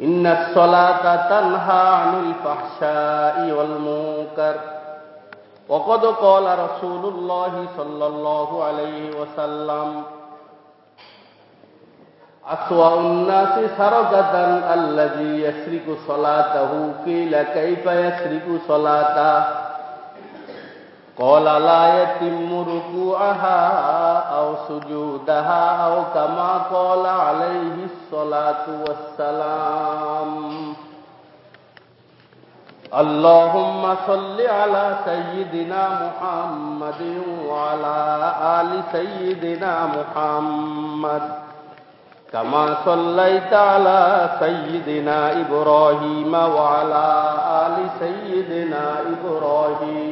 إن الصلاة تنهى عن الفحشاء والمنكر وقد قال رسول الله صلى الله عليه وسلم أسوأ الناس سرقة الذي يسرق صلاته قيل كيف يسرق صلاته قال لا يتم ركوعها أو سجودها أو كما قال عليه الصلاة والسلام اللهم صل على سيدنا محمد وعلى آل سيدنا محمد كما صليت على سيدنا إبراهيم وعلى آل سيدنا إبراهيم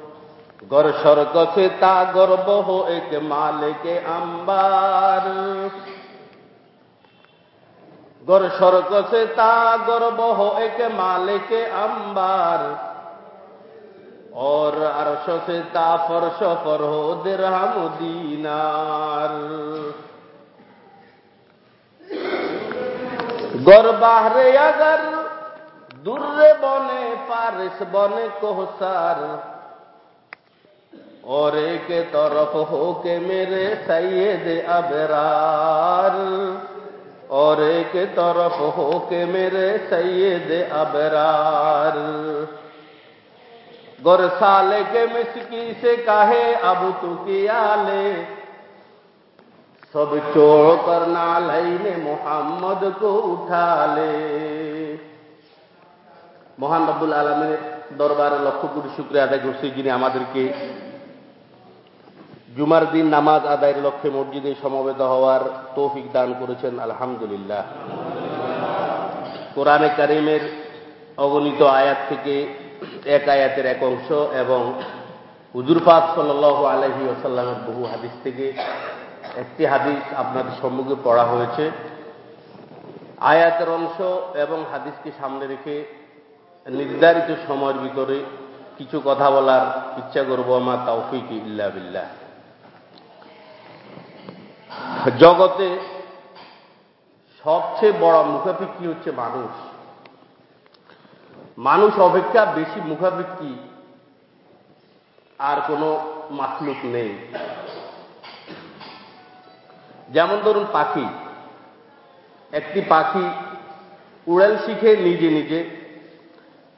गर स्वर्ग से ता गर्व हो एक माल के अंबार गर स्वर्ग से ता गर्व हो एक माल के अंबार और अरश से ता फर्श पर हो दिरहम दीनार गर बाहरे अगर दुर्रे बने पारिस बने कोहसार और एक तरफ हो के मेरे सैयद अबरार और एक तरफ हो के मेरे सैयद अबरार गुर साले के मिसकी से कहे अब तू किया ले सब चोड़ कर नालई ने मोहम्मद को उठा ले মহান রব্বুল আলমের দরবারে লক্ষ কোটি শুক্রিয়া আদায় করছি যিনি আমাদেরকে জুমার দিন নামাজ আদায়ের লক্ষ্যে মসজিদে সমবেত হওয়ার তৌফিক দান করেছেন, আলহামদুলিল্লাহ। কোরআনে কারিমের অগণিত আয়াত থেকে এক আয়াতের এক অংশ এবং হুজুরফাত সাল আলহি আসাল্লামের বহু হাদিস থেকে একটি হাদিস আপনাদের সম্মুখে পড়া হয়েছে। আয়াতের অংশ এবং হাদিসকে সামনে রেখে নির্ধারিত সময়ের ভিতরে কিছু কথা বলার ইচ্ছা করব, আমার তাওফিক ইল্লা বিল্লাহ। জগতে সবচেয়ে বড় মুখাপিক্ষি হচ্ছে মানুষ। মানুষ অপেক্ষা বেশি মুখাপিক্ষি আর কোনো মাতলুক নেই। যেমন ধরুন পাখি। একটি পাখি উড়াল শিখে নিজে নিজে,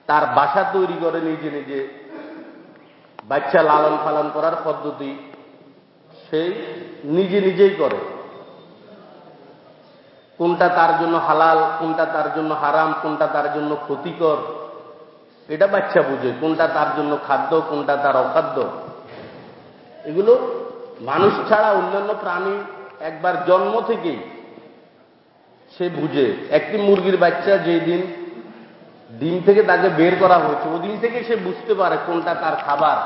তার বাসা তৈরি করে নিজে নিজে, বাচ্চা লালন পালন করার পদ্ধতি সেই নিজে নিজেই করে। কোনটা তার জন্য হালাল, কোনটা তার জন্য হারাম, কোনটা তার জন্য ক্ষতিকর, এটা বাচ্চা বুঝে, কোনটা তার জন্য খাদ্য, কোনটা তার অখাদ্য। এগুলো মানুষ ছাড়া অন্যান্য প্রাণী একবার জন্ম থেকেই সে বুঝে। একটি মুরগির বাচ্চা যেই দিন ডিম থেকে তাকে বের করা হয়েছে ওদিন থেকে সে বুঝতে পারে কোনটা তার খাবার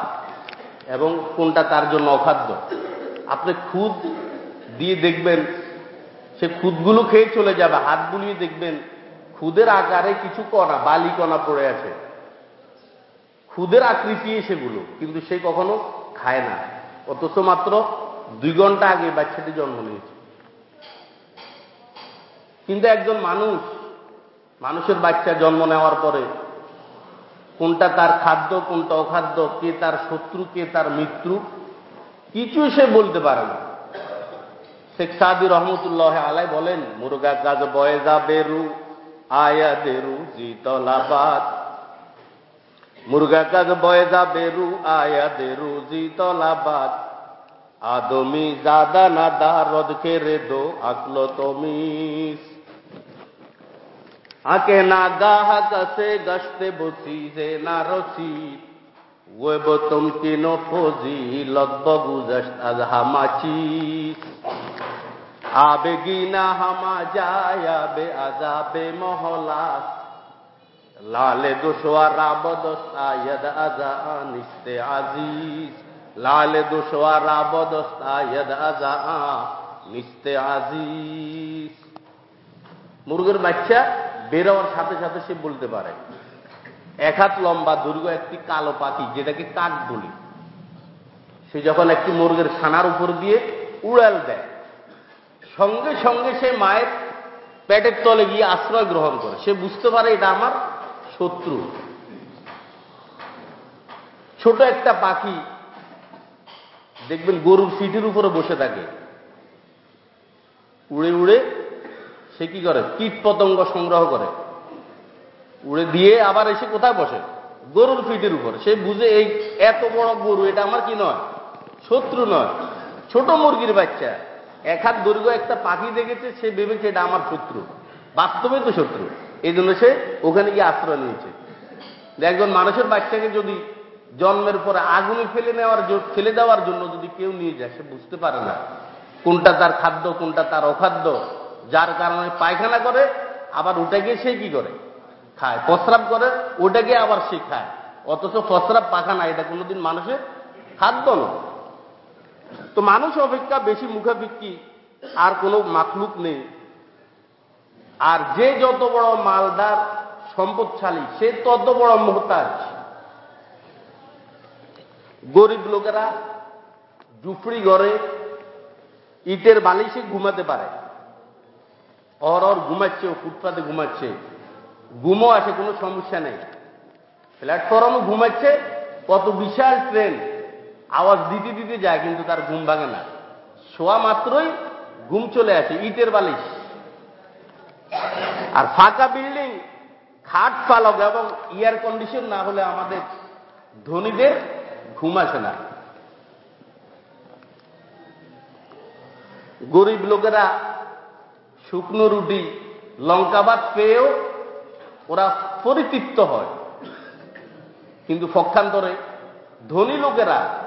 এবং কোনটা তার জন্য অখাদ্য। আপনি খুদ দিয়ে দেখবেন সে খুদগুলো খেয়ে চলে যাবে। হাত বুলিয়ে দেখবেন, খুদের আকারে কিছু কণা, বালি কণা পড়ে আছে। খুদের আকৃতি সেগুলো, কিন্তু সে কখনো খায় না। অথচ মাত্র দুই ঘণ্টা আগে বাচ্চাটি জন্ম নিয়েছে। কিন্তু একজন মানুষ, মানুষের বাচ্চা জন্ম নেওয়ার পরে কোনটা তার খাদ্য, কোনটা অখাদ্য, কে তার শত্রু, কে তার মৃত্যু কিছু সে বলতে পারে না। শেখ সাদি রহমতুল্লাহ আলাই বলেন, মুরগা গাছ বয়েজা বেরু আয়া দেরু জিতলাবাদ। মুরগা কাজ বয়েজা বেরু আয়া দেরু জিতলাবাদ। আদমি জাদা নাদা, রদ কেরে দো, আকলো তমিস আকে না গাহা কাছে গসতে বসি যে না রসিদ বতম কিনো ফোজি মহলাস লালে দুশোয়া রাবদস্তা ইয়দ আজা নিস্তে আজিজ লালে দুশোয়া রাবদস্তা ইয়দ আজা নিস্তে আজিজ মুরগের বাচ্চা বেরোয়ার সাথে সাথে সে বলতে পারে এক হাত লম্বা, দুর্গ একটি কালো পাখি, যেটাকে কাক বলি। সে যখন একটি মুরগের ছানার উপর দিয়ে উড়াল দেয়, সঙ্গে সঙ্গে সে মায়ের পেটের তলে গিয়ে আশ্রয় গ্রহণ করে। সে বুঝতে পারে এটা আমার শত্রু। ছোট একটা পাখি, দেখবেন গরুর সিটির উপরে বসে থাকে। উড়ে উড়ে সে কি করে? কীট পতঙ্গ সংগ্রহ করে। উড়ে দিয়ে আবার এসে কোথায় বসে? গরুর ফিটের উপরে। সে বুঝে, এই এত বড় গরু, এটা আমার কি নয়? শত্রু নয়। ছোট মুরগির বাচ্চা। এক হাত দৈর্ঘ্য একটা পাখি দেখেছে, সে ভেবেছে এটা আমার শত্রু। বাস্তবে তো শত্রু। এই জন্য সে ওখানে গিয়ে আশ্রয় নিয়েছে। একজন মানুষের বাচ্চাকে যদি জন্মের পরে আগুনে ফেলে নেওয়ার ফেলে দেওয়ার জন্য যদি কেউ নিয়ে যায়, সে বুঝতে পারে না কোনটা তার খাদ্য, কোনটা তার অখাদ্য। যার কারণে পায়খানা করে, আবার ওটা গিয়ে সে কি করে? খায়। প্রস্রাব করে ওটাকে আবার সে খায় অথচ প্রস্রাব পাখানা এটা কোনোদিন মানুষের খাদ্য নয় তো মানুষ অপেক্ষা বেশি মুখাপিক্ষি আর কোনো মাখলুক নেই। আর যে যত বড় মালদার সম্পদশালী, সে তত বড় মোহতাজ। গরিব লোকেরা জুফড়ি ঘরে ইটের বালিশে ঘুমাতে পারে। অর অর ঘুমাচ্ছে, ও ফুটপাতে ঘুমাচ্ছে। ঘুমও আছে, কোনো সমস্যা নেই। প্ল্যাটফর্মও ঘুমাচ্ছে, কত বিশাল ট্রেন আওয়াজ দিতে দিতে যায়, কিন্তু তার ঘুম ভাঙে না। শোয়া মাত্রই ঘুম চলে আসে, ইটের বালিশ। আর ফাঁকা বিল্ডিং খাট পালক এবং এয়ার কন্ডিশন না হলে আমাদের ধনীদের ঘুম আসে না। গরিব লোকেরা শুকনো রুটি, লঙ্কাবাদ পেয়েও ওরা পরিতৃপ্ত হয়। কিন্তু পক্ষান্তরে ধনী লোকেরা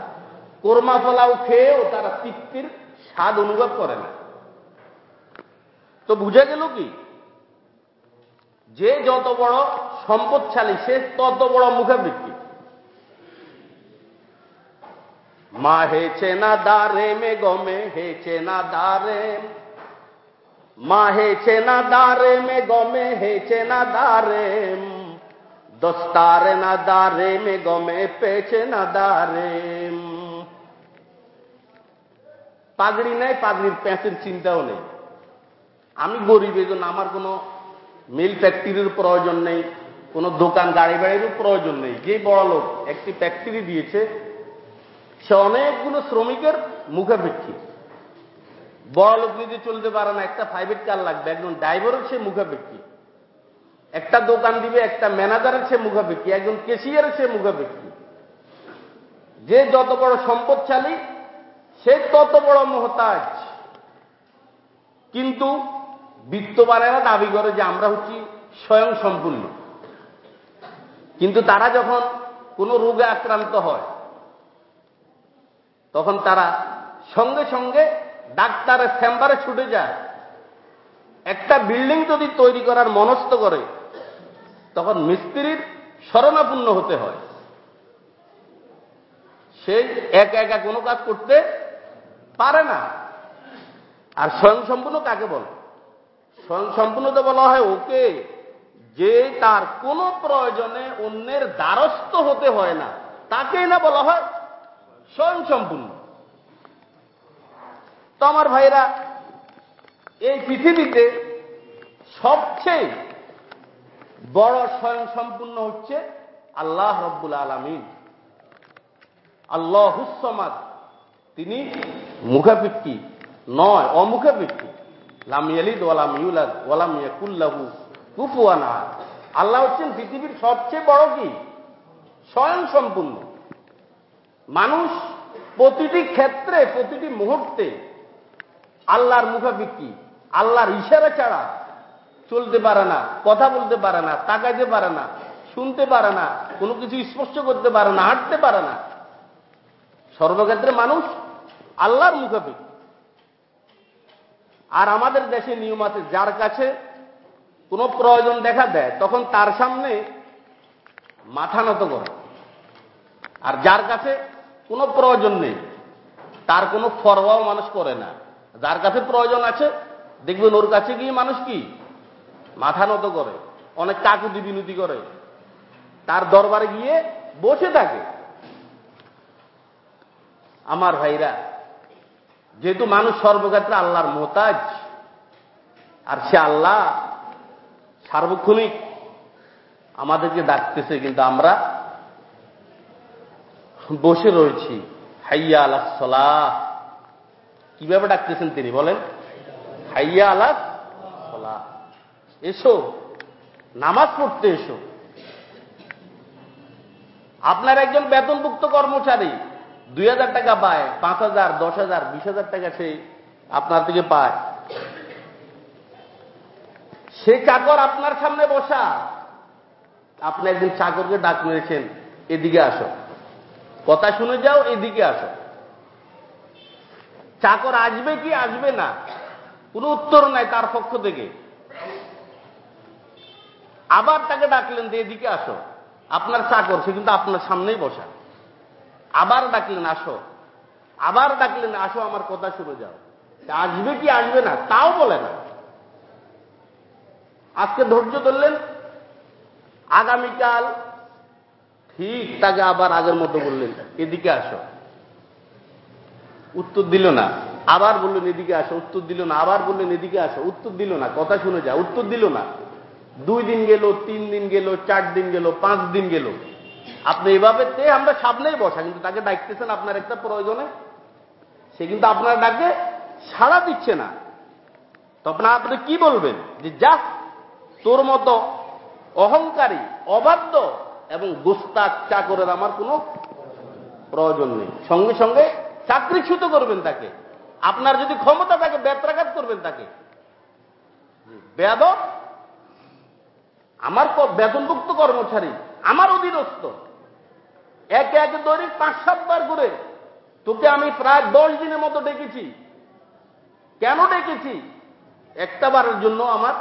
কোরমা পোলাও খেয়েও তারা তৃপ্তির স্বাদ অনুভব করে না। তো বুঝে গেল কি? যে যত বড় সম্পদশালী, সে তত বড় মুখাবৃত্তি। মা হেছে না দারে মে গমে হেছে না দারে মা হেছে না দারে মে গমে হেছে না দারে দস্তারে না দারে মে গমে পেছে না দারে পাগড়ি নাই, পাগড়ির প্যাঁচের চিন্তাও নেই। আমি গরিব, এই জন্য আমার কোনো মিল ফ্যাক্টরির প্রয়োজন নেই, কোনো দোকান গাড়ি বাড়িরও প্রয়োজন নেই। যে বড় লোক একটি ফ্যাক্টরি দিয়েছে, সে অনেকগুলো শ্রমিকের মুখাপেক্ষী বড় লোক নিজে চলতে পারে না, একটা প্রাইভেট কার লাগবে, একজন ড্রাইভারও সে মুখাপেক্ষী। একটা দোকান দিবে, একটা ম্যানেজারের সে মুখাপেক্ষি, একজন কেশিয়ারের সে মুখাপেক্ষি। যে যত বড় সম্পদশালী, সে তত বড় মহতাজ। কিন্তু বিত্তবানেরা দাবি করে যে আমরা হচ্ছি স্বয়ং সম্পূর্ণ। কিন্তু তারা যখন কোনো রোগে আক্রান্ত হয়, তখন তারা সঙ্গে সঙ্গে ডাক্তারের চেম্বারে ছুটে যায়। একটা বিল্ডিং যদি তৈরি করার মনস্থ করে, তখন মিস্ত্রির শরণাপূর্ণ হতে হয়। সে একা একা কোনো কাজ করতে পারে না। আর স্বয়ং সম্পূর্ণ কাকে বলে? স্বয়ং সম্পূর্ণ তো বলা হয় ওকে, যে তার কোনো প্রয়োজনে অন্যের দ্বারস্থ হতে হয় না। তাকেই না বলা হয় স্বয়ং সম্পূর্ণ তো আমার ভাইরা এই পৃথিবীতে সবচেয়ে বড় স্বয়ং সম্পূর্ণ হচ্ছে আল্লাহ রব্বুল আলমিন। আল্লাহ হুসমাদ তিনি মুখাপিক্ষি নয়, অমুখাপিক্ষি। লাম ইয়ালিদ ওয়ালাম ইউলাদ ওয়ালাম ইয়াকুল্লাহু কুফুয়ান আল্লাহ হচ্ছেন পৃথিবীর সবচেয়ে বড় কি? স্বয়ং সম্পূর্ণ মানুষ প্রতিটি ক্ষেত্রে, প্রতিটি মুহূর্তে আল্লাহর মুখাপিক্ষি, আল্লাহর ইশারা ছাড়া চলতে পারে না, কথা বলতে পারে না, তাকাইতে পারে না, শুনতে পারে না, কোনো কিছু স্পর্শ করতে পারে না, হাঁটতে পারে না। সর্বক্ষেত্রে মানুষ আল্লাহর মুখাপিক্ষি। আর আমাদের দেশে নিয়ম আছে, যার কাছে কোনো প্রয়োজন দেখা দেয়, তখন তার সামনে মাথা নত করে। আর যার কাছে কোনো প্রয়োজন নেই, তার কোনো ফরওয়াও মানুষ করে না। যার কাছে প্রয়োজন আছে, দেখবেন ওর কাছে গিয়ে মানুষ কি? মাথা নত করে, অনেক কাকুতি বিনতি করে। তার দরবারে গিয়ে বসে থাকে। আমার ভাইরা, যেহেতু মানুষ সর্বক্ষেত্রে আল্লাহর মোতাজ, আর সে আল্লাহ সার্বক্ষণিক আমাদেরকে ডাকতেছে, কিন্তু আমরা বসে রয়েছি। হাইয়া আলাহ সলাহ কীভাবে ডাকতেছেন তিনি, বলেন? হাইয়া সলাহ এসো, নামাজ পড়তে এসো। আপনার একজন বেতনভুক্ত কর্মচারী, দুই হাজার টাকা পায়, পাঁচ হাজার, দশ হাজার, বিশ হাজার টাকা সে আপনার থেকে পায়। সে চাকর আপনার সামনে বসা। আপনি একদিন চাকরকে ডাক মেরেছেন, এদিকে আসো। কথা শুনে যাও, এদিকে আসো। চাকর আসবে কি আসবে না? কোনো উত্তর নাই তার পক্ষ থেকে। আবার তাকে ডাকলেন যে, এদিকে আসো। আপনার চাকর, সে কিন্তু আপনার সামনেই বসা। আবার ডাকলেন, আসো। আবার ডাকলেন, আসো, আমার কথা শুনে যাও। আসবে কি আসবে না, তাও বলে না। আজকে ধৈর্য ধরলেন। আগামীকাল ঠিক তাকে আবার আগের মতো বললেন, এদিকে আসো। উত্তর দিল না। আবার বললেন এদিকে আসো। উত্তর দিল না। আবার বললেন এদিকে আসো। উত্তর দিল না। কথা শুনে যা। উত্তর দিল না। দুই দিন গেল, তিন দিন গেল, চার দিন গেল, পাঁচ দিন গেল। আপনি এভাবে তে আমরা সামনেই বসা, কিন্তু তাকে ডাকতেছেন আপনার একটা প্রয়োজনে। সে কিন্তু আপনার ডাকে সাড়া দিচ্ছে না। তখন আপনি কি বলবেন? যে যা তোর মতো অহংকারী, অবাধ্য এবং গোস্তাক চাকরের আমার কোনো প্রয়োজন নেই। সঙ্গে সঙ্গে চাকরিচ্যুত করবেন তাকে। আপনার যদি ক্ষমতা থাকে ব্যত্রাঘাত করবেন তাকে। বেদ আমার বেতনভুক্ত কর্মচারী, আমার অধীনস্থ। একে একে দৈনিক পাঁচ, সাতবার করে। তোকে আমি প্রায় দশ দিনের মতো ডেকেছি। কেন ডেকেছি? একটা বারের জন্য আমার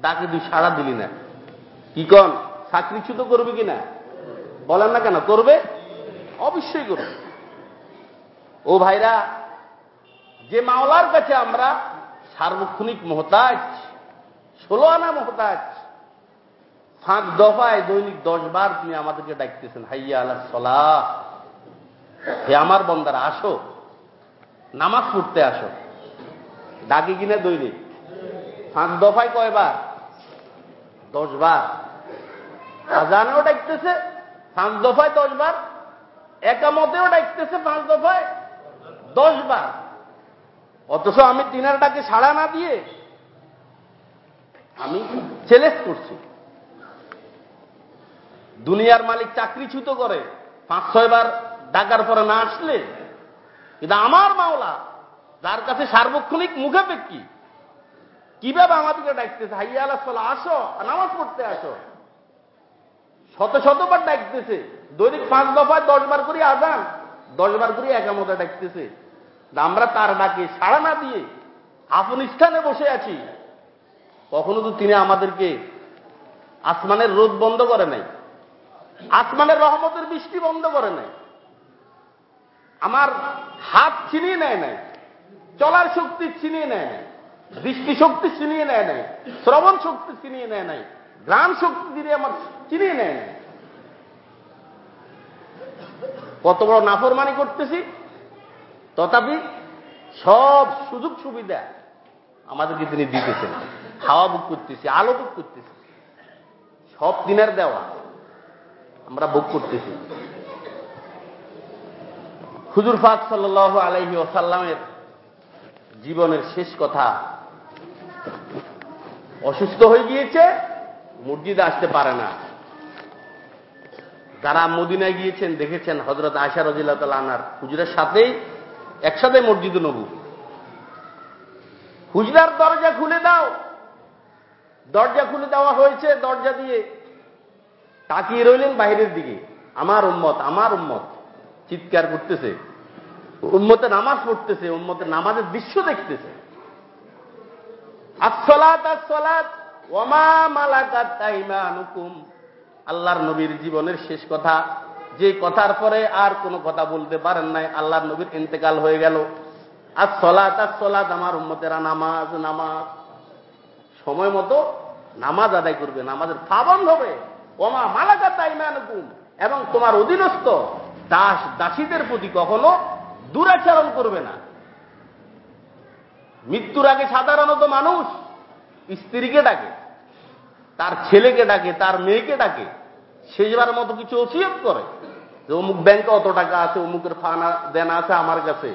ডাকে তুই সাড়া দিলি না। কি কন? চাকরিচ্যুত করবে কিনা? বলেন না কেন, করবে? অবশ্যই করবে। ও ভাইরা, যে মাওলার কাছে আমরা সার্বক্ষণিক মহতাজ, ষোলো আনা মহতাজ ফাঁক দফায় দৈনিক দশ বার তিনি আমাদেরকে ডাকতেছেন, হাইয়া আল্লাহ সলা হে আমার বন্দারা, আসো, নামাজ পড়তে আসো। ডাকি কিনা দৈনিক? ফাঁক দফায় কয়বার দশ বার। আজানেও ডাকতেছে, পাঁচ দফায় দশ বার। একামতেও ডাকতেছে, পাঁচ দফায়। দশ বার। অথচ আমি তিনার সাড়া না দিয়ে আমি চ্যালেঞ্জ করছি। দুনিয়ার মালিক চাকরিচ্যুত করে, পাঁচ ছয়বার ডাকার পরে না আসলে, কিন্তু আমার মাওলা, যার কাছে সার্বক্ষণিক মুখে পেকি কীভাবে আমাদেরকে ডাকতেছে, হাইয়া আল্লাহ আসো, নামাজ পড়তে আসো। শত শতবার ডাকতেছে, দৈনিক পাঁচ দফায় দশ বার করে আজান, দশ বার করে একামতা ডাকতেছে। আমরা তার ডাকে সাড়া না দিয়ে আপন স্থানে বসে আছি, কখনো তো তিনি আমাদেরকে আসমানের রোদ বন্ধ করে নাই, আসমানের রহমতের বৃষ্টি বন্ধ করে নাই, আমার হাত ছিনিয়ে নেয় নাই, চলার শক্তি ছিনিয়ে নেয় নাই, দৃষ্টি শক্তি ছিনিয়ে নেয় নাই, শ্রবণ শক্তি ছিনিয়ে নেয় নাই গ্রাম শক্তি দিয়ে আমার চিনিয়ে নেয় নাই। কত বড় নাফরমানি করতেছি। তথাপি সব সুযোগ সুবিধা আমাদেরকে তিনি দিতেছেন। হাওয়া বুক করতেছি, আলো বুক করতেছি। সব দিনের দেওয়া আমরা বুক করতেছি। হুজুর ফাক সাল আলাইহি ওসাল্লামের জীবনের শেষ কথা, অসুস্থ হয়ে গিয়েছে, মসজিদে আসতে পারে না। যারা মদিনায় গিয়েছেন, দেখেছেন হজরত আশা রাজিল্লাহ আনার হুজুরের সাথেই একসাথে মসজিদ নবু। হুজরার দরজা খুলে দাও। দরজা খুলে দেওয়া হয়েছে দরজা দিয়ে। তাকিয়ে রইলেন বাহিরের দিকে। আমার উম্মত আমার উম্মত। চিৎকার করতেছে। উম্মতে নামাজ পড়তেছে উম্মতে নামাজের দৃশ্য দেখতেছে। আসলাত আসলাত মালাকাত তাইমানুকুম আল্লাহর নবীর জীবনের শেষ কথা যে কথার পরে আর কোনো কথা বলতে পারেন নাই, আল্লাহর নবীর ইন্তেকাল হয়ে গেল। আর সলাত আর সলাত আমার উম্মতেরা নামাজ নামাজ। সময় মতো নামাজ আদায় করবে, নামাজের পাবন হবে। ওমা মালাকা তাইমানুকুম এবং তোমার অধীনস্থ দাস দাসীদের প্রতি কখনো দুরাচরণ করবে না। মৃত্যুর আগে সাধারণত মানুষ স্ত্রীকে ডাকে, তার ছেলেকে ডাকে, তার মেয়েকে ডাকে। শেষবার মতো কিছু ওসিয়ত করে যে অমুক ব্যাংকে অত টাকা আছে, অমুকের ফানা দেনা আছে আমার কাছে,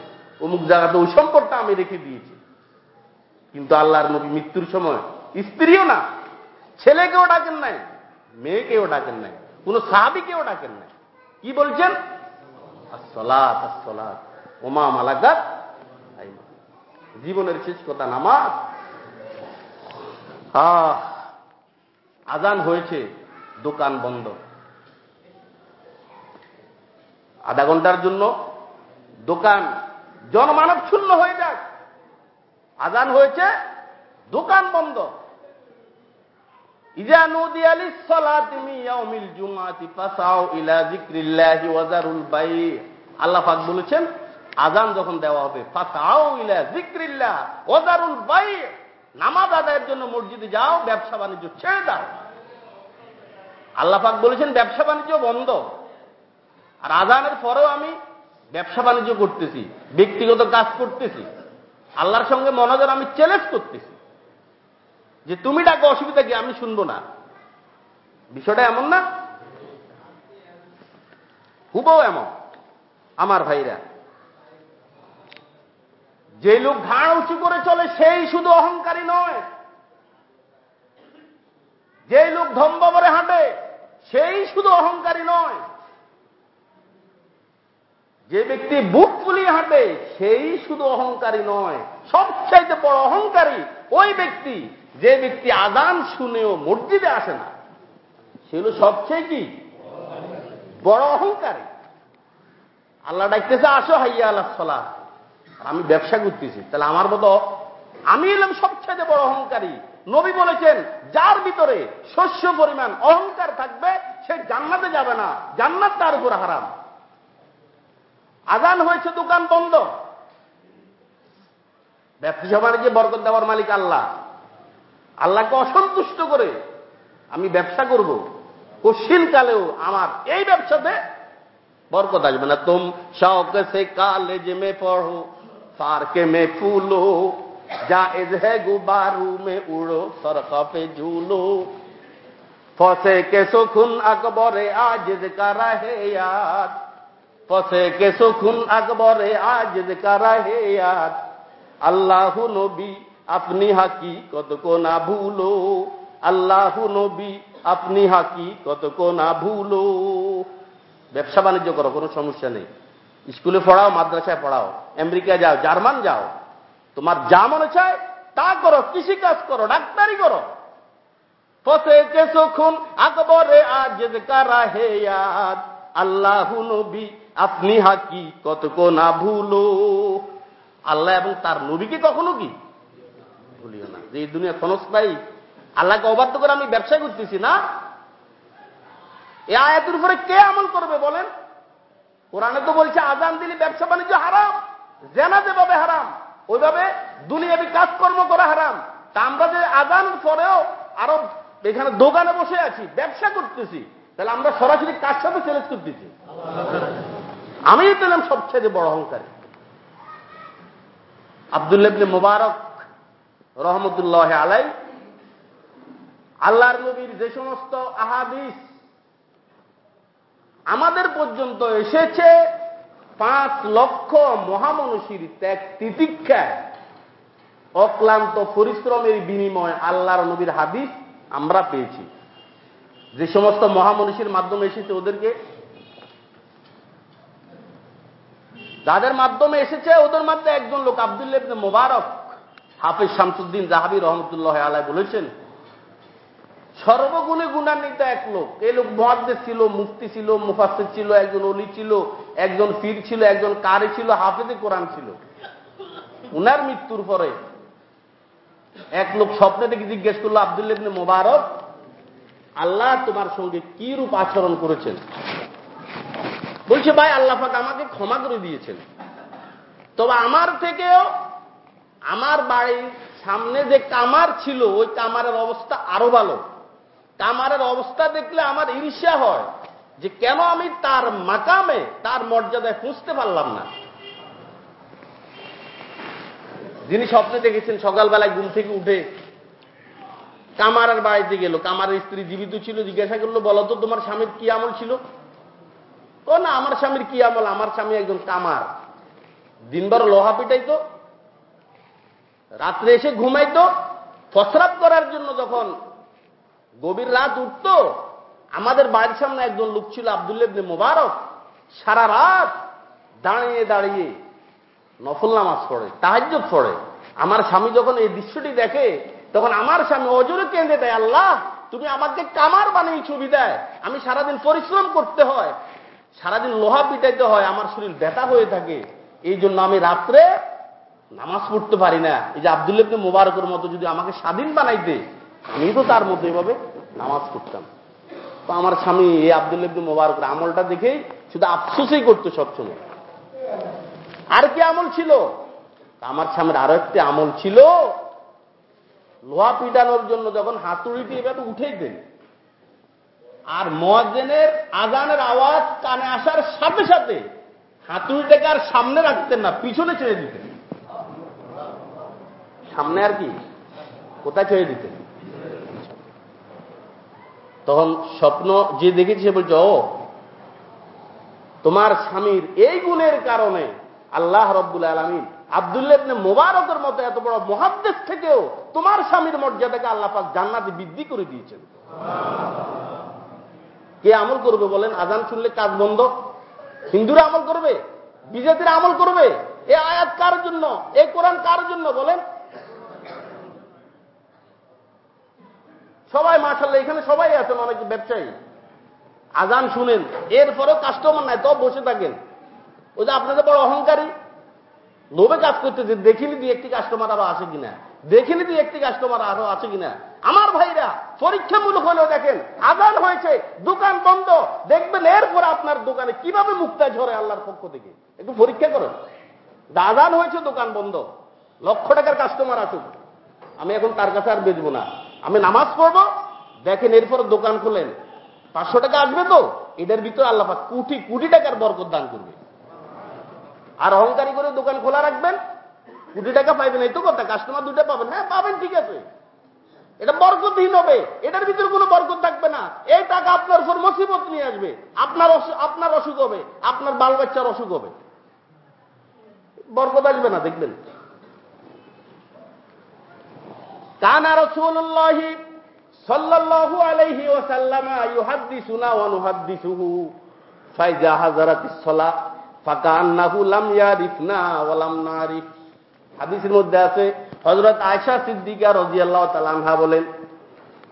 অমুক জায়গাতে ওই সম্পদটা আমি রেখে দিয়েছি। কিন্তু আল্লাহর নবী মৃত্যুর সময় স্ত্রীও না, ছেলেকেও ডাকেন নাই, মেয়েকেও ডাকেন নাই, কোন সাহাবিকেও ডাকেন নাই। কি বলছেন? ওমা মালাকাত জীবনের শেষ কথা নামাজ। আজান হয়েছে। দোকান বন্ধ। আধা ঘণ্টার জন্য দোকান, জনমানব শূন্য হয়ে যাক। আজান হয়েছে, দোকান বন্ধ। ইজা নদী আলি সলাতিমি ইয়াউমিল জুমাতি ফাসাও ইলা যিকরিল্লাহি ওয়াজারুল বাই আল্লাহ পাক বলেছেন, আজান যখন দেওয়া হবে নামাজ আদায়ের জন্য মসজিদে যাও ব্যবসা বাণিজ্য ছেড়ে দাও। আল্লাহ পাক বলেছেন, ব্যবসা বাণিজ্য বন্ধ। আর আজানের পরেও আমি ব্যবসা বাণিজ্য করতেছি, ব্যক্তিগত কাজ করতেছি। আল্লাহর সঙ্গে মনোজন আমি চ্যালেঞ্জ করতেছি। যে তুমি ডাকো, অসুবিধা কি? আমি শুনব না। বিষয়টা এমন না। হুবও এমন। আমার ভাইরা, যে লোক ঘাড় উঁচু করে চলে, সেই শুধু অহংকারী নয়। যে লোক ধম্বরে হাঁটে সেই শুধু অহংকারী নয়। যে ব্যক্তি বুক ফুলিয়ে হাঁটে সেই শুধু অহংকারী নয়। সবচাইতে বড় অহংকারী ওই ব্যক্তি, যে ব্যক্তি আদান শুনেও মসজিদে আসে না। সেগুলো সবচেয়ে কি? বড় অহংকারী। আল্লাহ ডাকতেছে, আসো হাইয়া আল্লাহ সলা আমি ব্যবসা করতেছি। তাহলে আমার মতো আমি এলাম সবচেয়ে বড় অহংকারী। নবী বলেছেন, যার ভিতরে শস্য পরিমাণ অহংকার থাকবে, সে জান্নাতে যাবে না। জান্নাত তার উপর হারাম। আজান হয়েছে, দোকান বন্ধ। ব্যবসা বাণিজ্যে বরকত দেওয়ার মালিক আল্লাহ। আল্লাহকে অসন্তুষ্ট করে আমি ব্যবসা করব। কশিন কালেও আমার এই ব্যবসাতে বরকত আসবে না। তুম শখ কালে যে মে পড়ো পার্কে মে ফুলো। जायज है गुबारू में उड़ो सरका पे झूलो फसे के सुखुन अकबरे आजिज का रहे याद फसे के सुखुन अकबरे आजिज का रहे याद अल्लाह नबी अपनी हकीकत को ना भूलो আল্লাহ নবী আপনি হাকি কত না ভুলো ব্যবসা বাণিজ্য করো কোনো সমস্যা নেই স্কুলে পড়াও মাদ্রাসায় পড়াও আমেরিকা যাও জার্মান যাও তোমার যা মনে চায়, তা করো কৃষি কাজ করো, ডাক্তারি করো। ফসে সখুন আকবরে আজ কারা হে আল্লাহ নবী, আপনি হাকি কত না ভুলো। আল্লাহ এবং তার নবীকে কখনো কি? ভুলিও না। যে দুনিয়া ক্ষণস্থায়ী, আল্লাহকে অবাধ্য করে আমি ব্যবসা করতেছি না? এ আয়াতের উপরে কে আমল করবে বলেন? কোরআনে তো বলছে, আজান দিলে ব্যবসা বাণিজ্য হারাম, জেনা যেভাবে হারাম। ওইভাবে দুনিয়াবি কাজকর্ম করা হারাম। তা আমরা যে আজানের পরেও আরও এখানে দোকানে বসে আছি, ব্যবসা করতেছি, তাহলে আমরা সরাসরি কার সাথে চ্যালেঞ্জ করতেছি? আমি পেলাম সবচেয়ে বড় অহংকারী। আবদুল্লাবনে মোবারক রহমতুল্লাহ আলাই, আল্লাহর নবীর যে সমস্ত আহাদিস আমাদের পর্যন্ত এসেছে পাঁচ লক্ষ মহামনুষীর ত্যাগ তিতিক্ষায় অক্লান্ত পরিশ্রমের বিনিময় আল্লাহর নবীর হাদিস আমরা পেয়েছি। যে সমস্ত মহামনীষীর মাধ্যমে এসেছে ওদেরকে, যাদের মাধ্যমে এসেছে ওদের মধ্যে একজন লোক আবদুল্লাবনে মোবারক, হাফিজ শামসুদ্দিন জাহাবি রহমতুল্লাহ আলাই বলেছেন সর্বগুণে গুণান্বিত এক লোক। এই লোক মহাদ্দেশ ছিল, মুফতি ছিল মুফাসির ছিল, একজন অলি ছিল, একজন ফির ছিল, একজন কারি ছিল, হাফেজে কোরআন ছিল। উনার মৃত্যুর পরে এক লোক স্বপ্নে দেখে জিজ্ঞেস করল আবদুল্লাবনে মোবারক, আল্লাহ তোমার সঙ্গে কি রূপ আচরণ করেছেন? বলছে, ভাই, আল্লাহ আমাকে ক্ষমা করে দিয়েছেন। তবে আমার থেকেও আমার বাড়ির সামনে যে কামার ছিল, ওই কামারের অবস্থা আরও ভালো। কামারের অবস্থা দেখলে আমার ঈর্ষা হয় যে কেন আমি তার মাকামে, তার মর্যাদায় পুঁছতে পারলাম না। যিনি স্বপ্নে দেখেছেন, সকালবেলায় ঘুম থেকে উঠে কামারের বাড়িতে গেল। কামারের স্ত্রী জীবিত ছিল, জিজ্ঞাসা করল, বলো তো, তোমার স্বামীর কি আমল ছিল? ও না, আমার স্বামীর কি আমল? আমার স্বামী একজন কামার। দিনবার লোহা পিটাইতো, রাত্রে এসে ঘুমাইতো, ফসরাত করার জন্য যখন গভীর রাত উঠত। আমাদের বাড়ির সামনে একজন লোক ছিল আবদুল্লেবনে মোবারক। সারা রাত দাঁড়িয়ে দাঁড়িয়ে নফল নামাজ পড়ে তাহাজ্য পড়ে। আমার স্বামী যখন এই দৃশ্যটি দেখে, তখন আমার স্বামী অজরে কেঁদে দেয়, আল্লাহ, তুমি আমাকে কামার বানিয়ে ছবি দেয়। আমি সারাদিন পরিশ্রম করতে হয়। সারাদিন লোহা পিটাইতে হয়। আমার শরীর ব্যথা হয়ে থাকে। এই জন্য আমি রাত্রে নামাজ পড়তে পারি না। এই যে আবদুল্লেবনে মোবারকের মতো যদি আমাকে স্বাধীন বানাইতে আমি তো তার মতো এভাবে নামাজ পড়তাম। তো আমার স্বামী এই আব্দুল আবদুল্লেবনে মোবারকের আমলটা দেখেই শুধু আফসোসই করতো সবসময়। আর কি আমল ছিল? আমার স্বামীর আরও একটি আমল ছিল, লোহা পিটানোর জন্য যখন হাতুড়িটি এভাবে উঠেই দেন। আর মজেনের আজানের আওয়াজ কানে আসার সাথে সাথে হাতুড়িটাকে আর সামনে রাখতেন না, পিছনে ছেড়ে দিতেন? সামনে আর কি? কোথায় ছেড়ে দিতেন? তখন স্বপ্ন যে দেখেছি সে বলছে, ও, তোমার স্বামীর এই গুণের কারণে আল্লাহ রব্বুল আলমিন আবদুল্লাবনে মোবারকের মতো এত বড় মহাদ্দেশ থেকেও তোমার স্বামীর মর্যাদাকে আল্লাহ পাক জান্নাতে বৃদ্ধি করে দিয়েছেন। কে আমল করবে বলেন? আজান শুনলে কাজ বন্ধ। হিন্দুরা আমল করবে? বিজেপিরা আমল করবে? এ আয়াত কার জন্য? এ কোরআন কার জন্য বলেন? সবাই মাসাল্লাহ এখানে সবাই আছেন, অনেক ব্যবসায়ী। আজান শুনেন, এরপরেও কাস্টমার নাই, তো বসে থাকেন। ওই যে আপনাদের বড় অহংকারী, লোভে কাজ করতেছে, দেখিনি দিয়ে একটি কাস্টমার আরও আছে কিনা? দেখিনি দিয়ে একটি কাস্টমার আরও আছে কিনা? আমার ভাইরা, পরীক্ষামূলক হলেও দেখেন, আজান হয়েছে, দোকান বন্ধ, দেখবেন এরপর আপনার দোকানে কীভাবে মুক্তা ঝরে আল্লাহর পক্ষ থেকে? একটু পরীক্ষা করেন। আজান হয়েছে, দোকান বন্ধ, লক্ষ টাকার কাস্টমার আসুক। আমি এখন তার কাছে আর বেচবো না। আমি নামাজ পড়ব দেখেন এরপর দোকান খুলেন পাঁচশো টাকা আসবে তো? এটার ভিতরে আল্লাহ কোটি কোটি টাকার বরকত দান করবে। আর অহংকারী করে দোকান খোলা রাখবেন, কোটি টাকা পাইবেন, এই তো কথা কাস্টমার দুটা পাবেন। হ্যাঁ পাবেন, ঠিক আছে। এটা বরকতহীন হবে। এটার ভিতরে কোনো বরকত থাকবে না। এই টাকা আপনার উপর মুসিবত নিয়ে আসবে। আপনার আপনার অসুখ হবে। আপনার বাল বাচ্চার অসুখ হবে। বরকত আসবে না, দেখবেন। কানা রসুল্লাহি সাল্লাল্লাহু আলাইহি ওয়াসাল্লামা ইউহাদ্দিসুনা ওয়া নুহাদ্দিসুহু। ফাইজা হাজারাতিস সালাহ ফাকান্নাহু লাম ইয়ারিফনা ওয়া লাম নারিফ। হাদিসের মধ্যে আছে, হযরত আয়েশা সিদ্দিকা রাদিয়াল্লাহু তাআলা আনহা বলেন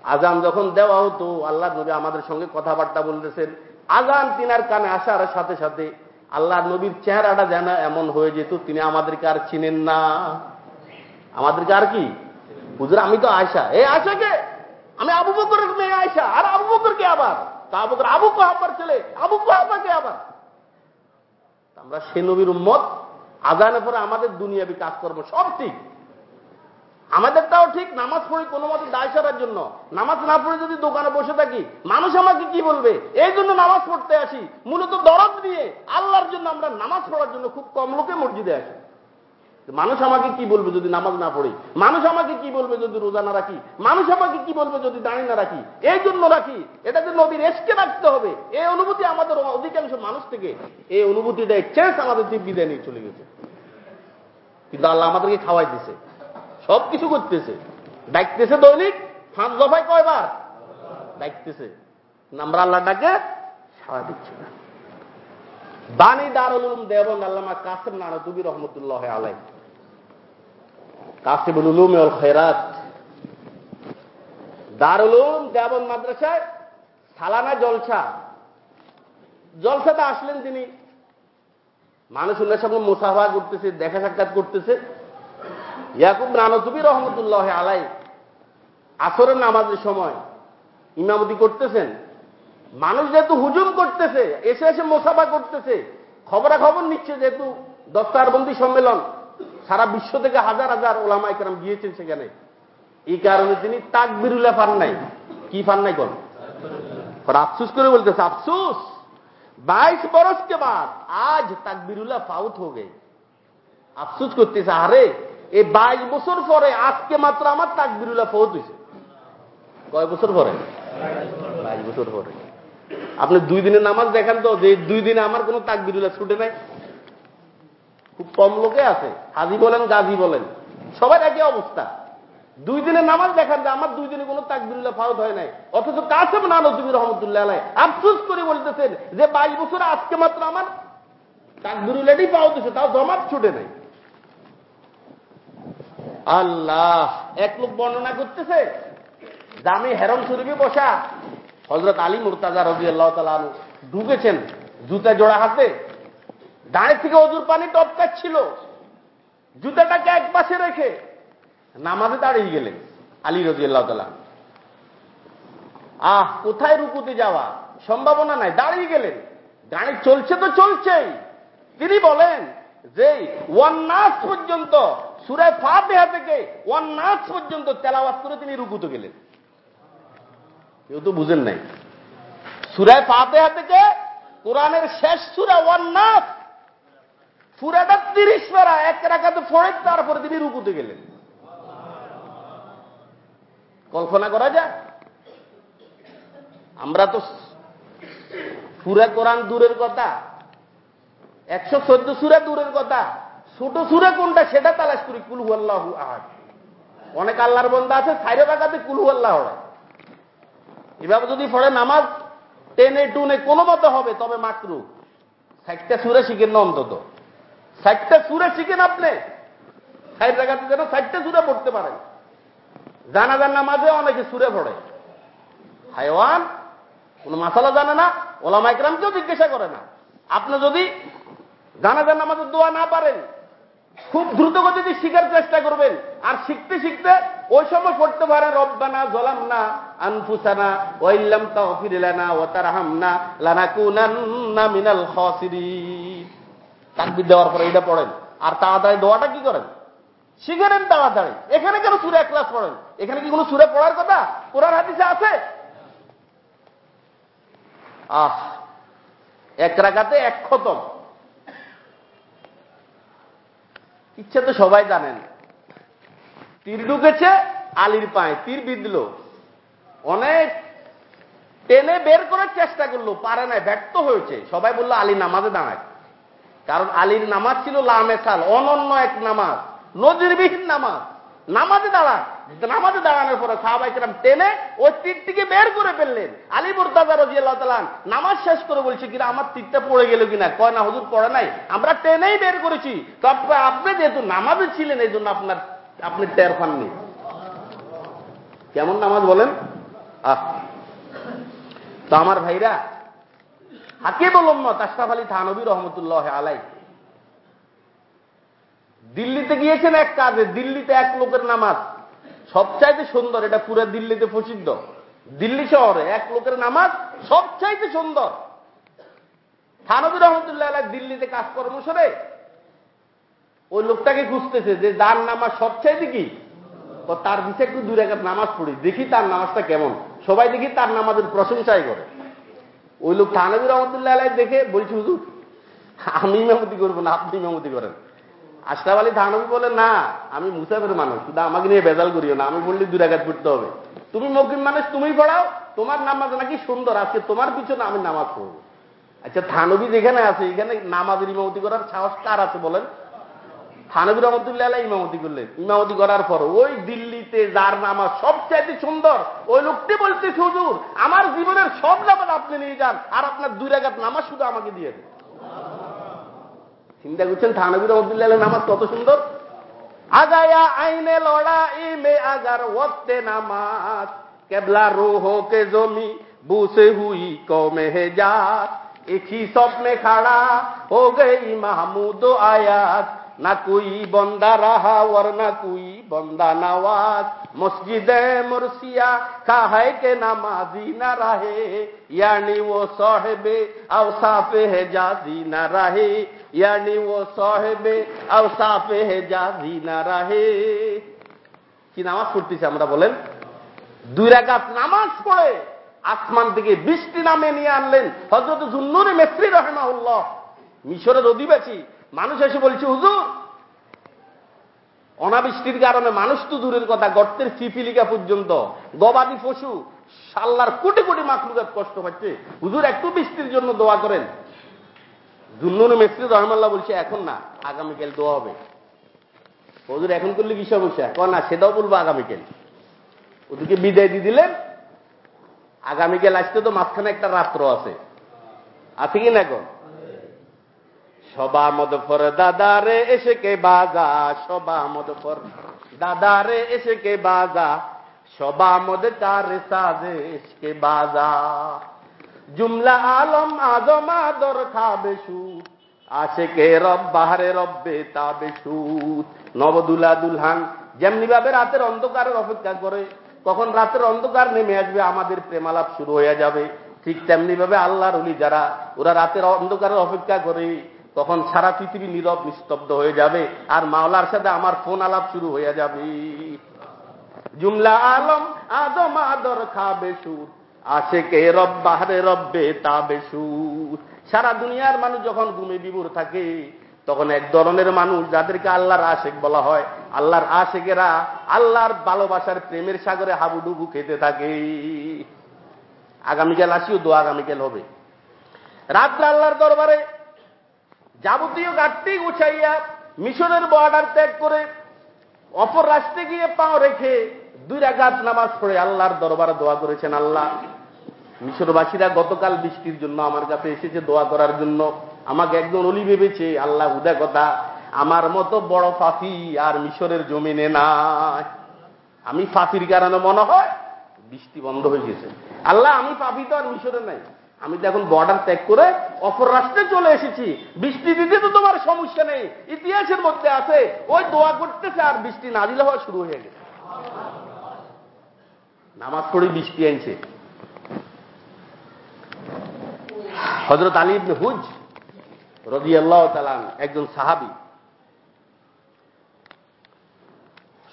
আজান যখন দেওয়া হতো আল্লাহ নবী আমাদের সঙ্গে কথাবার্তা বলতেছেন। আজান তিনার কানে আসার সাথে সাথে আল্লাহ নবীর চেহারাটা যেন এমন হয়ে যেত, তিনি আমাদেরকে আর চিনেন না। আমাদেরকে আর কি? হুজুর, আমি তো আয়সা এই আয়সাকে আমি আবু বকরের মেয়ে আয়সা আর আবু বকরকে আবার? তা আবু বকর, আবু কাহাবার ছেলে। আবু কাহাবাকে আবার? আমরা সে নবীর উম্মত, আজানের পরে আমাদের দুনিয়াবি কাজকর্ম সব ঠিক। আমাদেরটাও ঠিক, নামাজ পড়ি কোনো মতে দায় সারার জন্য। নামাজ না পড়ে যদি দোকানে বসে থাকি, মানুষ আমাকে কি বলবে? এই জন্য নামাজ পড়তে আসি। মূলত দরদ দিয়ে আল্লাহর জন্য আমরা নামাজ পড়ার জন্য খুব কম লোকে মসজিদে আসি। মানুষ আমাকে কি বলবে যদি নামাজ না পড়ি? মানুষ আমাকে কি বলবে যদি রোজা না রাখি? মানুষ আমাকে কি বলবে যদি দাঁড়িয়ে না রাখি? এই জন্য রাখি। এটাকে নবীর এসকে রাখতে হবে এই অনুভূতি আমাদের অধিকাংশ মানুষ থেকে, এই অনুভূতিটা এক্সচেঞ্জ আমাদের দিয়ে বিদায় নিয়ে চলে গেছে। কিন্তু আল্লাহ আমাদেরকে খাওয়াই দিছে সব কিছু করতেছে। ডাকতেছে দৈনিক ফাঁস দফায় কয়বার? ডাকতেছে। আমরা আল্লাহ ডাকে সারা দিচ্ছি না। বাণী দারুল দেবন আল্লামা কাসেম নানতুবি রহমতুল্লাহ আলাই কাসিবুল উলুম ওল খেরাত। দারুল উলুম দেবন মাদ্রাসায় সালানা জলসা। জলসাতে আসলেন তিনি। মানুষ উল্লের সঙ্গে মুসাফা করতেছে, দেখা সাক্ষাৎ করতেছে। ইয়াকুব নানতুবি রহমতুল্লাহ আলাই আসরের নামাজের সময় ইমামতি করতেছেন। মানুষ যেহেতু হুজুম করতেছে, এসে এসে মোসাফা করতেছে, খবরাখবর নিচ্ছে যেহেতু দস্তারবন্দি সম্মেলন। সারা বিশ্ব থেকে হাজার হাজার ওলামা একরাম গিয়েছেন সেখানে। এই কারণে তিনি তাকবিরুল্লাহ ফান নাই। কি ফান নাই কোন? আফসুস করে বলতেছে, আফসুস! বাইশ বরস কে বাদ, আজ তাকবিরুল্লাহ ফাউত হো গে আফসুস করতেছে আরে এই বাইশ বছর পরে আজকে মাত্র আমার তাকবিরুল্লাহ ফৌত হয়েছে। কয় বছর পরে? বাইশ বছর পরে। আপনি দুই দিনের নামাজ দেখান তো, যে দুই দিনে আমার কোনো তাকবিরুল্লাহ ছুটে নাই। খুব কম লোকে আছে। হাজি বলেন, গাজী বলেন। সবার একই অবস্থা। দুই দিনের নামাজ দেখান যে আমার দুই দিনে কোনো তাকবিরুল্লাহ ফাউত হয় নাই। অথচ কাসেম না নতুবি রহমতুল্লাহ আলাই আফসুস করে বলতেছেন যে বাইশ বছরে আজকে মাত্র আমার তাকবিরুল্লাহটি ফাউত হয়েছে তাও জমাত ছুটে নাই। আল্লাহ, এক লোক বর্ণনা করতেছে দামি হেরম শরীফে বসা হজরত আলী মুরতাজা রবি আল্লাহ তালু ঢুকেছেন জুতা জোড়া হাতে। দাঁড়িয়ে থেকে অজুর পানি টপকাচ্ছিল জুতাটাকে এক পাশে রেখে নামাজে দাঁড়িয়ে গেলেন আলী রবি আল্লাহ তালা আহ, কোথায় রুকুতে যাওয়া? সম্ভাবনা নাই, দাঁড়িয়ে গেলেন। গাড়ি চলছে তো চলছেই। তিনি বলেন যে, ওয়ান নাচ পর্যন্ত সুরায় ফা ফাতেহা থেকে ওয়ান নাচ পর্যন্ত তেলাওয়াত করে তিনি রুকুতে গেলেন। কেউ তো বুঝেন নাই। সুরায় ফা ফাতেহা থেকে কোরআনের শেষ সুরা ওয়ান নাচ সুরাটা তিরিশ পারা, এক রাখাতে পড়ে তারপরে তিনি রুকুতে গেলেন। কল্পনা করা যায়? আমরা তো সুরা কোরআন দূরের কথা, একশো চোদ্দ সুরা দূরের কথা, ছোট সুরে কোনটা সেটা তালাশ করি কুলহু আল্লাহ আহাদ। অনেক আল্লাহর বন্ধা আছে সাইরে টাকাতে কুলহু আল্লাহ এভাবে যদি পড়ে নামাজ টেনে টুনে কোনো মতো হবে, তবে মাকরু ষাটটা সুরে শিখেন না অন্তত। ষাটটা সুরে শিখেন আপনি। ষাট টাকাতে যেন ষাটটা সুরে পড়তে পারেন। জানা জানাজার নামাজে অনেকে সুরে পড়ে। হাইওয়ান কোন মাসালা জানে না, ওলামা ইকরামকেও জিজ্ঞাসা করে না। আপনি যদি জানাজার নামাজের দোয়া না পারেন, খুব দ্রুত গতিতে শিখার চেষ্টা করবেন। আর শিখতে শিখতে ওই সময় পড়তে পারেন, রব্বানা জলাম না আনফুসানা ওয়াইল্লাম তাগফিরিলানা ওয়া তারহামনা লানাকুনান্না মিনাল খাসিরিন। তাকবীর দেওয়ার পরে এটা পড়েন। আর তাড়াতাড়ি দোয়াটা কি করেন? শিখে নেন তাড়াতাড়ি। এখানে কেন সুরে ক্লাস পড়েন? এখানে কি কোনো সুরে পড়ার কথা? কোরআন হাদিসে আছে? আহ, এক রাখাতে এক খতম। ইচ্ছে তো সবাই জানেন। তীর ঢুকেছে, আলির পায়ে তীর বিঁধল। অনেক টেনে বের করার চেষ্টা করল, পারে নাই, ব্যর্থ হয়েছে। সবাই বলল, আলী নামাজে দাঁড়ায়। কারণ আলীর নামাজ ছিল লামেসাল অনন্য এক নামাজ, নজিরবিহীন নামাজ। নামাজে দাঁড়ান। নামাজে দাঁড়ানোর পরে সাহাবাইকেরাম টেনে ওই তীরটিকে বের করে ফেললেন। আলী মুরতাজা রাজিয়াল্লাহ তালান নামাজ শেষ করে বলছে কিনা আমার তীরটা পড়ে গেল কিনা? কয়, না, হুজুর, পড়ে নাই। আমরা টেনেই বের করেছি। তারপরে আপনি যেহেতু নামাজে ছিলেন, এই জন্য আপনার, আপনি টের পাননি। কেমন নামাজ বলেন? আহ। তো আমার ভাইরা হাকিম উম্মত আশরাফ আলী থানবী রহমতুল্লাহ আলাই দিল্লিতে গিয়েছেন এক কাজে, দিল্লিতে এক লোকের নামাজ। সবচাইতে সুন্দর, এটা পুরো দিল্লিতে প্রসিদ্ধ। দিল্লি শহরে এক লোকের নামাজ সবচাইতে সুন্দর। থানবী রহমতুল্লাহ আলাই দিল্লিতে কাজকর্ম সরে ওই লোকটাকে খুঁজতেছে যে যার নামাজ সবচাইতে কি? তার দিকে একটু দূরে নামাজ পড়ি, দেখি তার নামাজটা কেমন। সবাই দেখি তার নামাজের প্রশংসাই করে। ওই লোক থানবী রহমতুল্লাহ আলাই দেখে বলছি, হুজুর, আমি মেমতি করব না, আপনি মেমতি করেন। আশরাফ আলী থানবী বলে, না, আমি মুসাফের মানুষ, শুধু আমাকে নিয়ে বেজাল করিও না, আমি বললি দুরাঘাত পড়তে হবে। তুমি মকিম মানুষ, তুমি পড়াও, তোমার নামাজ নাকি সুন্দর, আজকে তোমার পিছনে আমি নামাজ পড়ব। আচ্ছা থানবী যেখানে আছে, এখানে নামাজের ইমামতি করার সাহস কার আছে বলেন? থানবী রহমদুল্লাহ ইমামতি করলেন। ইমামতি করার পর ওই দিল্লিতে যার নামা সবচাইতে সুন্দর, ওই লোকটি বলছে হুজুর, আমার জীবনের সব নামাজ আপনি নিয়ে যান, আর আপনার দুই রাগাত নামাজ শুধু আমাকে দিয়ে দেন। চিন্তা করছেন, থানবির রহমদুল্লাহ নামাজ কত সুন্দর? আগায়া আইনে লড়াই মে আগার ওতে নামাজ, কেবলা রোহ জমি, বুসে হুই কমে হে যা একই স্বপ্নে খাড়া হো গেই মাহমুদ আয়াত না কুই বন্দা রাহা ওর নাকুই বন্দা নওয়াজ। মসজিদে মরসিয়া কাহাই কে নামাজি না রাহে। ইয়ানি ও সহেবে আউসাফে হে জাজি না রাহে। ইয়ানি ও সহেবে আউসাফে হে জাজি না রাহে। কি নামাজ পড়তেছে আমরা বলেন? দুই রাগাত নামাজ পড়ে, আসমান থেকে বৃষ্টি নামে নিয়ে আনলেন হজরত জুন্নুর মেত্রী রহমাউল্লাহ মিশরের অধিবাসী মানুষ এসে বলছে, হুজুর, অনাবৃষ্টির কারণে মানুষ তো দূরের কথা, গর্তের ফিফিলিকা পর্যন্ত, গবাদি পশু সাল্লার কোটি কোটি মাকলুকাত কষ্ট পাচ্ছে হুজুর, একটু বৃষ্টির জন্য দোয়া করেন। জুন্নুর মেসরি রহমাল্লাহ বলছে, এখন না, আগামীকাল দোয়া হবে। হুজুর, এখন করলে কি সমস্যা? কন না, সেটাও বলব আগামীকাল। ওদিকে বিদায় দিয়ে দিলেন। আগামীকাল আসতে তো মাঝখানে একটা রাত্র আছে। আছে কি না এখন? সবা মদফর দাদারে এসে কে বাজা, সবা মদফর দাদারে এসে কে বাজা, সবা মদ চার সাজেশ কে বাজা। জুমলা আলম আজম আদর খাবে সুদ আসে কে রব, বাহারে রব্বে তাবে সুদ। নবদুলা দুলহান যেমনি ভাবে রাতের অন্ধকারের অপেক্ষা করে, কখন রাতের অন্ধকার নেমে আসবে আমাদের প্রেমালাপ শুরু হয়ে যাবে। ঠিক তেমনি ভাবে আল্লাহর অলি যারা, ওরা রাতের অন্ধকারের অপেক্ষা করে তখন সারা পৃথিবী নীরব, নিস্তব্ধ হয়ে যাবে। আর মাওলার সাথে আমার ফোন আলাপ শুরু হয়ে যাবে। জুমলা আলম আদম আদর খাবে সুদ আসে কে রব, বাহারে রব্বে তাবে সুদ সারা দুনিয়ার মানুষ যখন ঘুমে বিবুর থাকে, তখন এক ধরনের মানুষ যাদেরকে আল্লাহর আশেক বলা হয়, আল্লাহর আশেকেরা আল্লাহর ভালোবাসার প্রেমের সাগরে হাবুডুবু খেতে থাকে। আগামীকাল আসিও দো আগামীকাল হবে। রাত্রে আল্লাহর দরবারে যাবতীয় গাঠটি গুছাইয়া মিশনের বর্ডার ত্যাগ করে অপর রাষ্ট্রে গিয়ে পাও রেখে দুই রাগাত নামাজ পড়ে আল্লাহর দরবারে দোয়া করেছেন আল্লাহ। মিশরবাসীরা গতকাল বৃষ্টির জন্য আমার কাছে এসেছে দোয়া করার জন্য। আমাকে একজন অলি ভেবেছে, আল্লাহ, উদা কথা, আমার মতো বড় ফাফি আর মিশরের জমিনে নাই। আমি ফাফির কারণে মনে হয় বৃষ্টি বন্ধ হয়ে গেছে। আল্লাহ, আমি পাপি তো আর মিশরে নাই। আমি তো এখন বর্ডার ত্যাগ করে অপর রাষ্ট্রে চলে এসেছি। বৃষ্টি দিতে তো তোমার সমস্যা নেই। ইতিহাসের মধ্যে আছে। ওই দোয়া করতেছে আর বৃষ্টি না দিলে হওয়া শুরু হয়ে গেছে। নামাজ পড়ে বৃষ্টি আনছে। হজরত আলী হুজ রবি আল্লাহ তালান একজন সাহাবি,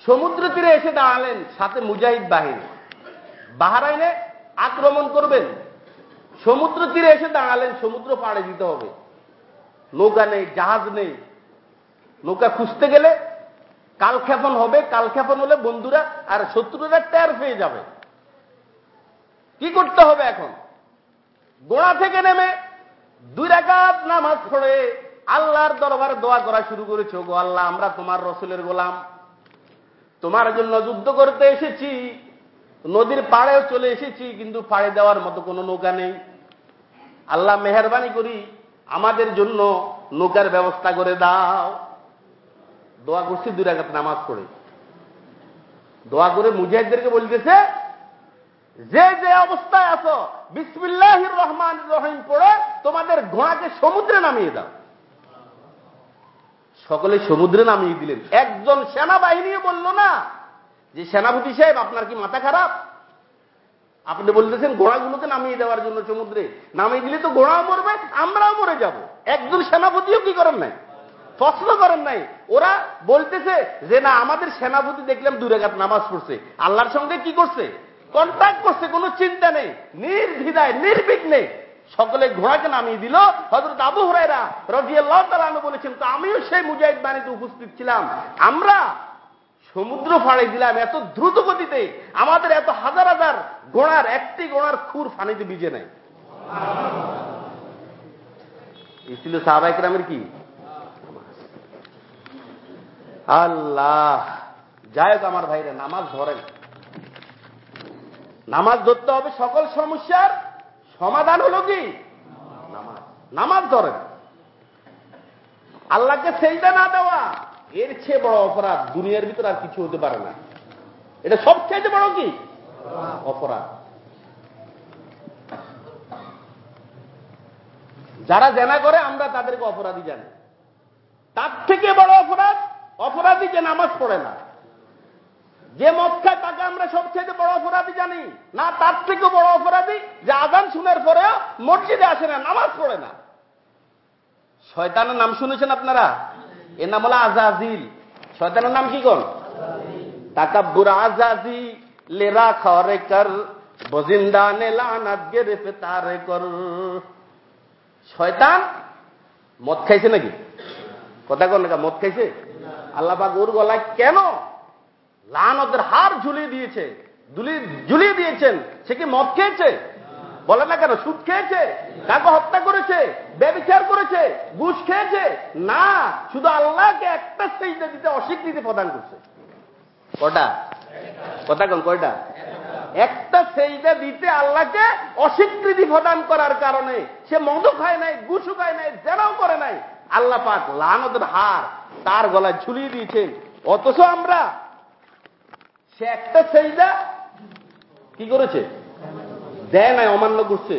সমুদ্র তীরে এসে দাঁড়ালেন, সাথে মুজাহিদ বাহিনী। বাহারাইনে আক্রমণ করবেন। সমুদ্র তীরে এসে দাঁড়ালেন, সমুদ্র পাড়ে দিতে হবে। নৌকা নেই, জাহাজ নেই। নৌকা খুঁজতে গেলে কালক্ষেপণ হবে, কালক্ষেপণ হলে বন্ধুরা আর শত্রুরা টের পেয়ে যাবে। কি করতে হবে এখন? গোড়া থেকে নেমে দুই রাকাত নামাজ পড়ে আল্লাহর দরবারে দোয়া করা শুরু করেছে। গো আল্লাহ, আমরা তোমার রসুলের গোলাম। তোমার জন্য যুদ্ধ করতে এসেছি। নদীর পাড়েও চলে এসেছি, কিন্তু পাড়ে দেওয়ার মতো কোনো নৌকা নেই। আল্লাহ মেহরবানি করি, আমাদের জন্য নৌকার ব্যবস্থা করে দাও। দোয়া করছি দুই রাখাত নামাজ পড়ে। দোয়া করে মুজাহিদদেরকে বলতেছে, যে যে অবস্থায় আছো বিসমিল্লাহ রহমান রহিম পড়ে, তোমাদের ঘোড়াকে সমুদ্রে নামিয়ে দাও। সকলে সমুদ্রে নামিয়ে দিলেন। একজন সেনাবাহিনীও বলল না যে, সেনাপতি সাহেব, আপনার কি মাথা খারাপ? আপনি বলতেছেন ঘোড়াগুলোকে নামিয়ে দেওয়ার জন্য সমুদ্রে। নামিয়ে দিলে তো ঘোড়াও মরবে, আমরাও মরে যাব। একজন সেনাপতিও কি করেন নাই? প্রশ্ন করেন নাই। ওরা বলতেছে যে, না, আমাদের সেনাপতি দেখলাম দুরেঘাত নামাজ পড়ছে। আল্লাহর সঙ্গে কি করছে? কন্ট্যাক্ট করছে, কোনো চিন্তা নেই। নির্দ্বিধায়, নির্বিঘ্নে সকলে ঘোড়াকে নামিয়ে দিল। হজরত আবু হরাইরা রাজিয়াল্লাহ তালানো বলেছেন, তো আমিও সেই মুজাহিদ বাণীতে উপস্থিত ছিলাম। আমরা সমুদ্র ফাড়ে দিলাম, এত দ্রুত গতিতে আমাদের এত হাজার হাজার ঘোড়ার একটি ঘোড়ার খুর ফানিতে বিজে নাই। এই ছিল সাহাবাইকরামের কি? আল্লাহ, যাই হোক আমার ভাইরা, নামাজ ধরেন। নামাজ ধরতে হবে সকল সমস্যার সমাধান হলো কি? নামাজ। নামাজ ধরেন। আল্লাহকে সেইটা না দেওয়া। এর চেয়ে বড় অপরাধ দুনিয়ার ভিতরে আর কিছু হতে পারে না। এটা সবচেয়ে বড় কি? অপরাধ। যারা জেনা করে, আমরা তাদেরকে অপরাধী জানি। তার থেকে বড় অপরাধ, অপরাধী যে নামাজ পড়ে না। যে মদ খায় তাকে আমরা সবচেয়ে বড় অপরাধী জানি, না তার থেকে বড় অপরাধী যে আজান শুনের পরেও মসজিদে আসে না, নামাজ পড়ে না। শয়তানের নাম শুনেছেন আপনারা? এর নাম হলো আজাজিল। শয়তানের নাম কি কর তাকাব্বুর আজাজি, লেরা খরে কর বজিন্দা নে লানাত গেরেফে তারে কর। শয়তান মদ খাইছে নাকি? কথা কর না মদ খাইছে? আল্লাহ পাক ওর গলায় কেন লানতের হার ঝুলিয়ে দিয়েছে? ঝুলিয়ে দিয়েছেন। সে কি মদ খেয়েছে? বলে না কেন? সুদ খেয়েছে, কাকে হত্যা করেছে, ব্যবচার করেছে, ঘুষ খেয়েছে? না, শুধু আল্লাহকে একটা সেইটা দিতে অস্বীকৃতি প্রদান করছে। কটা কথা কোন, কয়টা? একটা সেইটা দিতে আল্লাহকে অস্বীকৃতি প্রদান করার কারণে সে মদ খায় নাই, ঘুষও খায় নাই, জেনাও করে নাই। আল্লাহ পাক লানতের হার তার গলায় ঝুলিয়ে দিয়েছেন। অথচ আমরা সে একটা সেইদা কি করেছে? দেয় নাই, অমান্য করছে।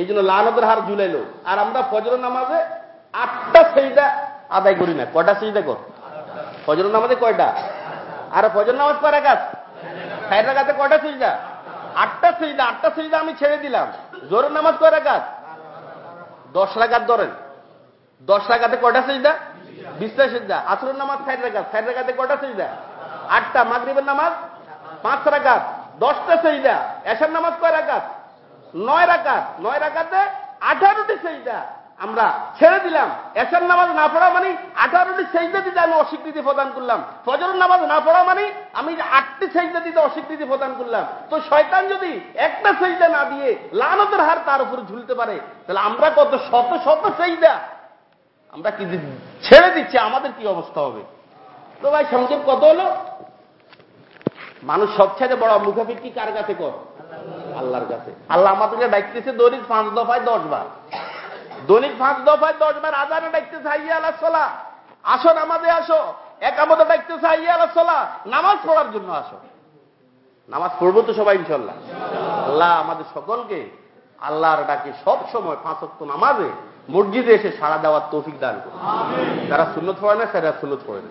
এই জন্য লানতের হার ঝুলাইলো। আর আমরা ফজর নামাজে আটটা সেইদা আদায় করি না কয়টা সেইদা কর? ফজর নামাজে কয়টা? আর ফজর নামাজ কয় রাখাত ষাট রাখাতে কয়টা সেইদা আটটা সেইদা আটটা সেইদা আমি ছেড়ে দিলাম। জোরের নামাজ কয় রাখাত দশ রাখাত ধরেন। দশ রাখাতে কয়টা সেইদা বিশটা সেজদা। আসরের নামাজ ষাট রাখাত। ষাট রাখাতে কয়টা সেইদা আটটা। মাগরিবের নামাজ পাঁচ রাকাত দশটা সেইদা এসার নামাজ কয় রাকাত? নয় রাকাত। নয় রাকাতে আঠারোটি সেইদা আমরা ছেড়ে দিলাম। এসার নামাজ না পড়া মানে আঠারোটি সেইদা দিতে আমি অস্বীকৃতি প্রদান করলাম। ফজর নামাজ না পড়া মানে আমি আটটি সেইদা দিতে অস্বীকৃতি প্রদান করলাম। তো শয়তান যদি একটা সেইদা না দিয়ে লানতের হার তার উপরে ঝুলতে পারে, তাহলে আমরা কত শত শত সেইদা আমরা কি ছেড়ে দিচ্ছি? আমাদের কি অবস্থা হবে? তো ভাই সংক্ষেপ কত হলো মানুষ সবচেয়ে বড় মুখাফিকি কার কাছে কর? আল্লাহর কাছে। আল্লাহ আমাদেরকে ডাকতেছে দৈনিক পাঁচ দফায় দশ বার। দৈনিক পাঁচ দফায় দশ বার আজানে ডাকতেছে হাইয়া আল্লাহ সোলা আসো নামাজে আসো। একামতে ডাকতেছে হাইয়া আল্লাহ সোলা নামাজ পড়ার জন্য আসো। নামাজ পড়ব তো সবাই ইনশাল্লাহ আল্লাহ আমাদের সকলকে আল্লাহর ডাকে সব সময় পাঁচক্ত নামাজে মসজিদে এসে সাড়া দেওয়ার তৌফিক দান করে যারা সুন্নত পড়ে না সেটা সুন্নত পড়ে না।